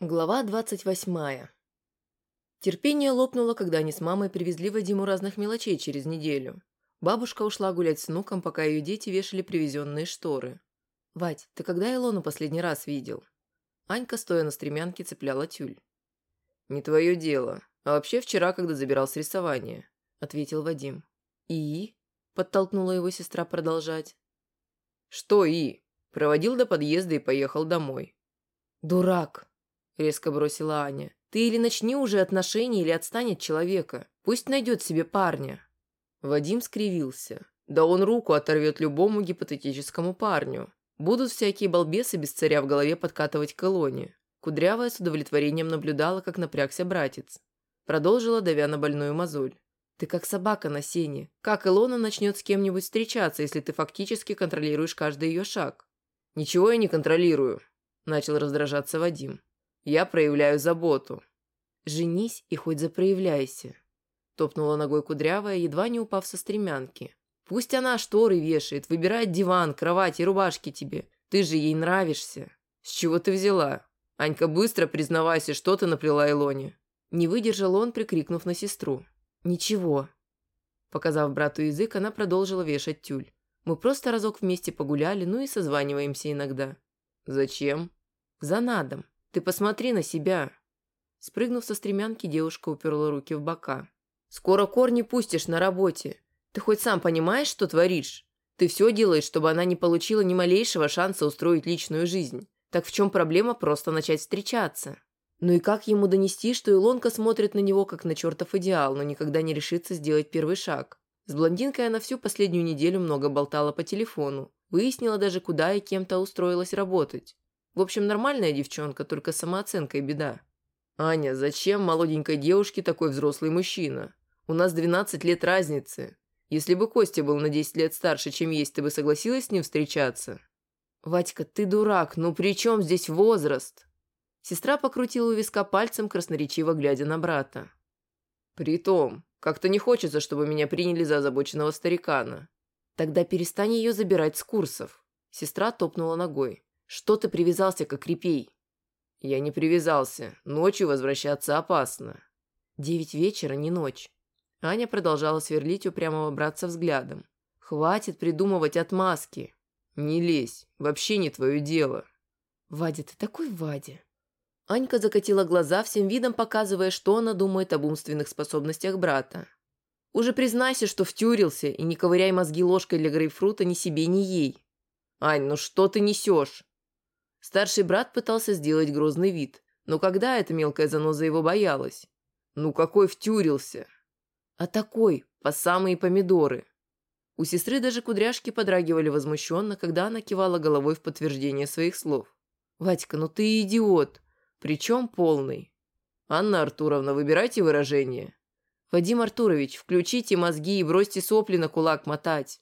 Глава двадцать восьмая. Терпение лопнуло, когда они с мамой привезли Вадиму разных мелочей через неделю. Бабушка ушла гулять с внуком, пока ее дети вешали привезенные шторы. «Вать, ты когда Илону последний раз видел?» Анька, стоя на стремянке, цепляла тюль. «Не твое дело. А вообще вчера, когда забирал с рисования», – ответил Вадим. «И?» – подтолкнула его сестра продолжать. «Что «и?» Проводил до подъезда и поехал домой. «Дурак!» Резко бросила Аня. «Ты или начни уже отношения, или отстань от человека. Пусть найдет себе парня». Вадим скривился. Да он руку оторвет любому гипотетическому парню. Будут всякие балбесы без царя в голове подкатывать к Илоне. Кудрявая с удовлетворением наблюдала, как напрягся братец. Продолжила, давя на больную мозоль. «Ты как собака на сене. Как Илона начнет с кем-нибудь встречаться, если ты фактически контролируешь каждый ее шаг?» «Ничего я не контролирую», – начал раздражаться Вадим. Я проявляю заботу. Женись и хоть запроявляйся. Топнула ногой кудрявая, едва не упав со стремянки. Пусть она шторы вешает, выбирает диван, кровать и рубашки тебе. Ты же ей нравишься. С чего ты взяла? Анька, быстро признавайся, что ты наплела Илоне. Не выдержал он, прикрикнув на сестру. Ничего. Показав брату язык, она продолжила вешать тюль. Мы просто разок вместе погуляли, ну и созваниваемся иногда. Зачем? За надом. Ты посмотри на себя!» Спрыгнув со стремянки, девушка уперла руки в бока. «Скоро корни пустишь на работе. Ты хоть сам понимаешь, что творишь? Ты все делаешь, чтобы она не получила ни малейшего шанса устроить личную жизнь. Так в чем проблема просто начать встречаться? Ну и как ему донести, что Илонка смотрит на него как на чертов идеал, но никогда не решится сделать первый шаг? С блондинкой она всю последнюю неделю много болтала по телефону. Выяснила даже, куда и кем-то устроилась работать. В общем, нормальная девчонка, только самооценка и беда. «Аня, зачем молоденькой девушке такой взрослый мужчина? У нас 12 лет разницы. Если бы Костя был на 10 лет старше, чем есть, ты бы согласилась с ним встречаться?» «Вадька, ты дурак, ну при чем здесь возраст?» Сестра покрутила у виска пальцем, красноречиво глядя на брата. «Притом, как-то не хочется, чтобы меня приняли за озабоченного старикана». «Тогда перестань ее забирать с курсов». Сестра топнула ногой. Что ты привязался, как репей?» «Я не привязался. Ночью возвращаться опасно». «Девять вечера, не ночь». Аня продолжала сверлить упрямого братца взглядом. «Хватит придумывать отмазки». «Не лезь. Вообще не твое дело». «Вадя, ты такой Вадя». Анька закатила глаза, всем видом показывая, что она думает об умственных способностях брата. «Уже признайся, что втюрился, и не ковыряй мозги ложкой для грейпфрута ни себе, ни ей». «Ань, ну что ты несешь?» Старший брат пытался сделать грозный вид, но когда эта мелкая заноза его боялась? Ну какой втюрился? А такой, по самые помидоры. У сестры даже кудряшки подрагивали возмущенно, когда она кивала головой в подтверждение своих слов. «Вадька, ну ты идиот! Причем полный!» «Анна Артуровна, выбирайте выражение!» «Вадим Артурович, включите мозги и бросьте сопли на кулак мотать!»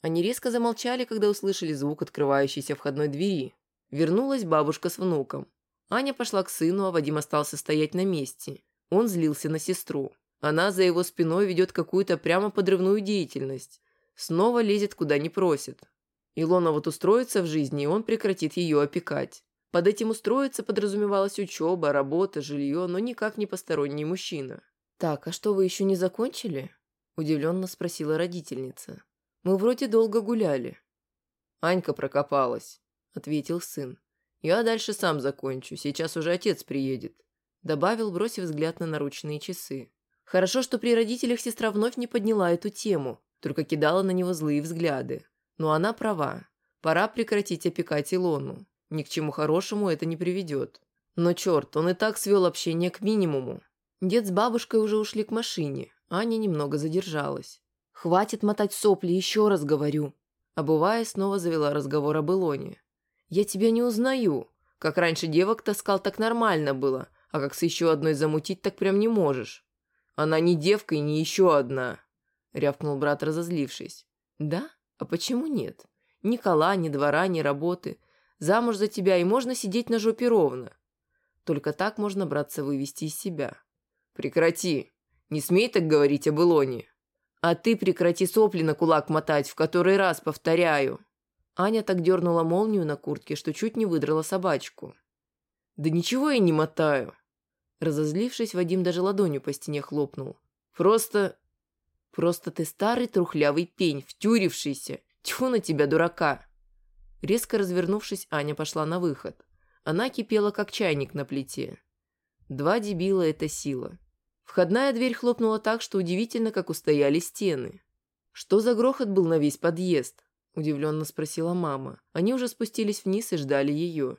Они резко замолчали, когда услышали звук открывающейся входной двери. Вернулась бабушка с внуком. Аня пошла к сыну, а Вадим остался стоять на месте. Он злился на сестру. Она за его спиной ведет какую-то прямо подрывную деятельность. Снова лезет куда не просит. Илона вот устроится в жизни, и он прекратит ее опекать. Под этим устроиться подразумевалась учеба, работа, жилье, но никак не посторонний мужчина. «Так, а что, вы еще не закончили?» – удивленно спросила родительница. «Мы вроде долго гуляли». Анька прокопалась. – ответил сын. «Я дальше сам закончу, сейчас уже отец приедет», – добавил, бросив взгляд на наручные часы. Хорошо, что при родителях сестра вновь не подняла эту тему, только кидала на него злые взгляды. Но она права. Пора прекратить опекать Илону. Ни к чему хорошему это не приведет. Но черт, он и так свел общение к минимуму. Дед с бабушкой уже ушли к машине. Аня немного задержалась. «Хватит мотать сопли, еще раз говорю». Обувая, снова завела разговор об Илоне. «Я тебя не узнаю. Как раньше девок таскал, так нормально было, а как с еще одной замутить, так прям не можешь». «Она не девка и не еще одна», — рявкнул брат, разозлившись. «Да? А почему нет? Ни кола, ни двора, ни работы. Замуж за тебя, и можно сидеть на жопе ровно. Только так можно браться вывести из себя». «Прекрати. Не смей так говорить об Илоне». «А ты прекрати сопли на кулак мотать, в который раз повторяю». Аня так дернула молнию на куртке, что чуть не выдрала собачку. «Да ничего я не мотаю!» Разозлившись, Вадим даже ладонью по стене хлопнул. «Просто... просто ты старый трухлявый пень, втюрившийся. Тьфу на тебя, дурака!» Резко развернувшись, Аня пошла на выход. Она кипела, как чайник на плите. Два дебила – это сила. Входная дверь хлопнула так, что удивительно, как устояли стены. «Что за грохот был на весь подъезд?» – удивленно спросила мама. Они уже спустились вниз и ждали ее.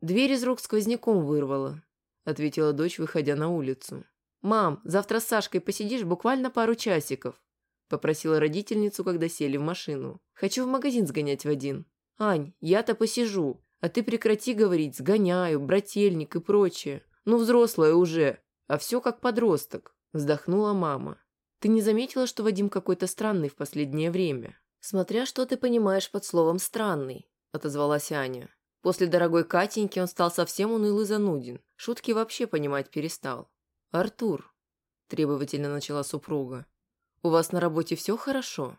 «Дверь из рук сквозняком вырвала», – ответила дочь, выходя на улицу. «Мам, завтра с Сашкой посидишь буквально пару часиков», – попросила родительницу, когда сели в машину. «Хочу в магазин сгонять в один». «Ань, я-то посижу, а ты прекрати говорить «сгоняю», «брательник» и прочее. Ну, взрослая уже, а все как подросток», – вздохнула мама. «Ты не заметила, что Вадим какой-то странный в последнее время?» «Смотря что ты понимаешь под словом «странный», – отозвалась Аня. После дорогой Катеньки он стал совсем уныл и зануден. Шутки вообще понимать перестал. «Артур», – требовательно начала супруга, – «у вас на работе все хорошо?»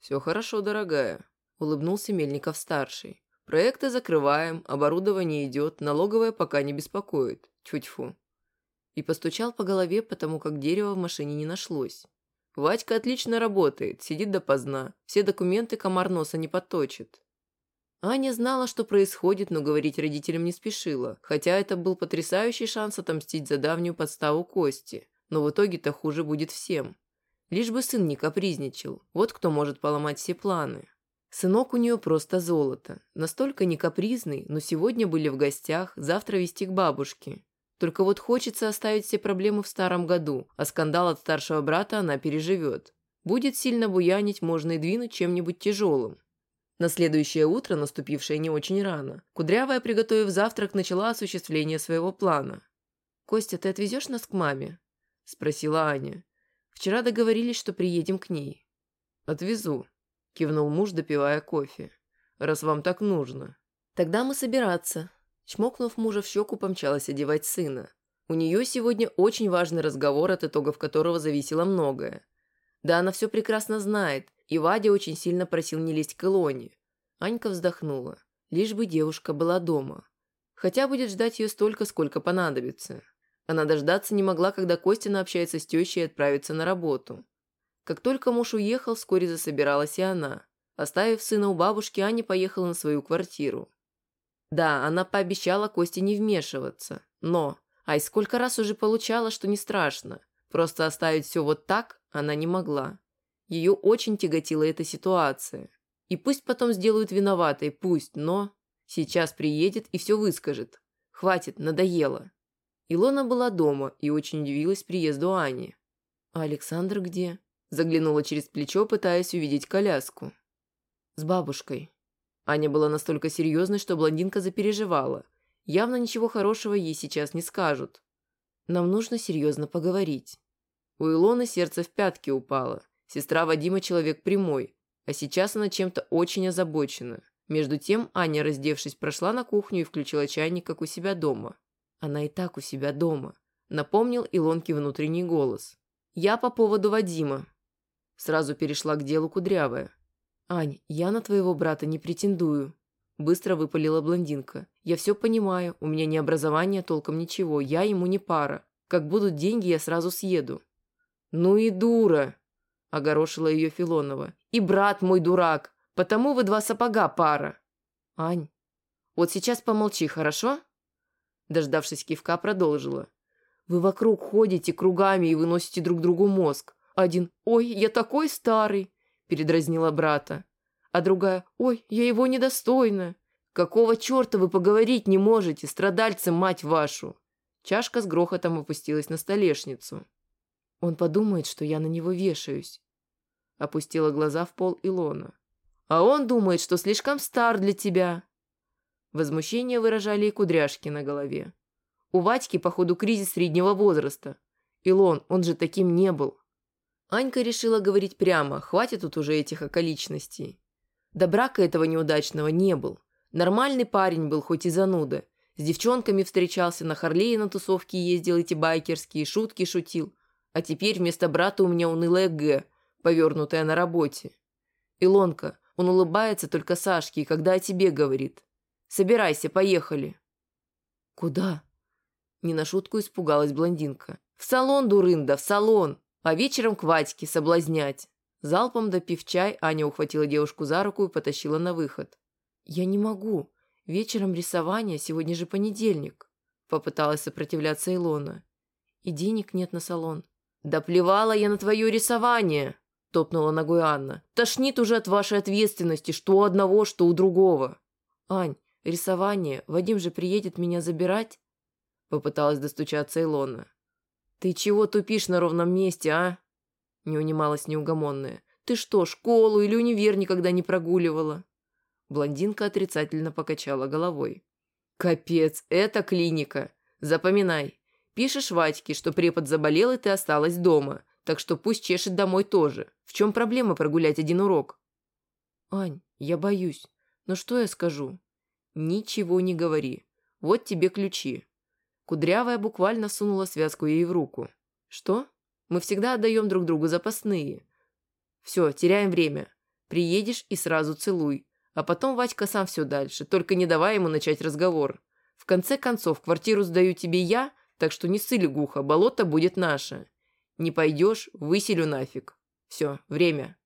«Все хорошо, дорогая», – улыбнулся Мельников-старший. «Проекты закрываем, оборудование идет, налоговая пока не беспокоит. Тьфу-тьфу». И постучал по голове, потому как дерева в машине не нашлось. «Вадька отлично работает, сидит допоздна, все документы комар носа не подточит». Аня знала, что происходит, но говорить родителям не спешила, хотя это был потрясающий шанс отомстить за давнюю подставу Кости. Но в итоге-то хуже будет всем. Лишь бы сын не капризничал, вот кто может поломать все планы. Сынок у нее просто золото. Настолько не капризный, но сегодня были в гостях, завтра вести к бабушке. Только вот хочется оставить все проблемы в старом году, а скандал от старшего брата она переживет. Будет сильно буянить, можно и двинуть чем-нибудь тяжелым. На следующее утро, наступившее не очень рано, Кудрявая, приготовив завтрак, начала осуществление своего плана. «Костя, ты отвезешь нас к маме?» – спросила Аня. «Вчера договорились, что приедем к ней». «Отвезу», – кивнул муж, допивая кофе. «Раз вам так нужно». «Тогда мы собираться». Чмокнув мужа в щеку, помчалась одевать сына. У нее сегодня очень важный разговор, от итогов которого зависело многое. Да, она все прекрасно знает, и Вадя очень сильно просил не лезть к Илоне. Анька вздохнула. Лишь бы девушка была дома. Хотя будет ждать ее столько, сколько понадобится. Она дождаться не могла, когда Костина общается с тещей и отправится на работу. Как только муж уехал, вскоре засобиралась и она. Оставив сына у бабушки, Аня поехала на свою квартиру. Да, она пообещала Косте не вмешиваться. Но, ай, сколько раз уже получала, что не страшно. Просто оставить все вот так она не могла. Ее очень тяготила эта ситуация. И пусть потом сделают виноватой, пусть, но... Сейчас приедет и все выскажет. Хватит, надоело. Илона была дома и очень удивилась приезду Ани. «А Александр где?» Заглянула через плечо, пытаясь увидеть коляску. «С бабушкой». Аня была настолько серьезной, что блондинка запереживала. Явно ничего хорошего ей сейчас не скажут. Нам нужно серьезно поговорить. У Илоны сердце в пятки упало. Сестра Вадима человек прямой, а сейчас она чем-то очень озабочена. Между тем Аня, раздевшись, прошла на кухню и включила чайник, как у себя дома. Она и так у себя дома. Напомнил Илонке внутренний голос. «Я по поводу Вадима». Сразу перешла к делу кудрявая. «Ань, я на твоего брата не претендую», – быстро выпалила блондинка. «Я все понимаю, у меня ни образования, толком ничего, я ему не пара. Как будут деньги, я сразу съеду». «Ну и дура!» – огорошила ее Филонова. «И брат мой дурак, потому вы два сапога пара». «Ань, вот сейчас помолчи, хорошо?» Дождавшись кивка, продолжила. «Вы вокруг ходите кругами и выносите друг другу мозг. Один «Ой, я такой старый!» – передразнила брата. А другая «Ой, я его недостойна!» «Какого черта вы поговорить не можете, страдальцы, мать вашу?» Чашка с грохотом опустилась на столешницу. Он подумает, что я на него вешаюсь. Опустила глаза в пол Илона. А он думает, что слишком стар для тебя. Возмущение выражали и кудряшки на голове. У Вадьки, походу, кризис среднего возраста. Илон, он же таким не был. Анька решила говорить прямо, хватит тут уже этих околичностей. До брака этого неудачного не был. Нормальный парень был, хоть и зануда. С девчонками встречался, на Харлее на тусовке ездил эти байкерские, шутки шутил. А теперь вместо брата у меня унылая Г, повернутая на работе. Илонка, он улыбается только Сашке, когда о тебе говорит. Собирайся, поехали. «Куда?» Не на шутку испугалась блондинка. «В салон, дурында, в салон! А вечером к Вадьке соблазнять!» Залпом допив чай, Аня ухватила девушку за руку и потащила на выход. «Я не могу. Вечером рисование, сегодня же понедельник», – попыталась сопротивляться Илона. «И денег нет на салон». «Да плевала я на твое рисование!» – топнула ногой Анна. «Тошнит уже от вашей ответственности, что у одного, что у другого». «Ань, рисование, Вадим же приедет меня забирать?» Попыталась достучаться Илона. «Ты чего тупишь на ровном месте, а?» Не унималась неугомонная. «Ты что, школу или универ никогда не прогуливала?» Блондинка отрицательно покачала головой. «Капец, это клиника. Запоминай. Пишешь Вадьке, что препод заболел, и ты осталась дома. Так что пусть чешет домой тоже. В чем проблема прогулять один урок?» «Ань, я боюсь. Но что я скажу?» «Ничего не говори. Вот тебе ключи. Кудрявая буквально сунула связку ей в руку. «Что? Мы всегда отдаем друг другу запасные. Все, теряем время. Приедешь и сразу целуй. А потом Вадька сам все дальше, только не давай ему начать разговор. В конце концов, квартиру сдаю тебе я, так что не сыли гуха, болото будет наше. Не пойдешь – выселю нафиг. Все, время».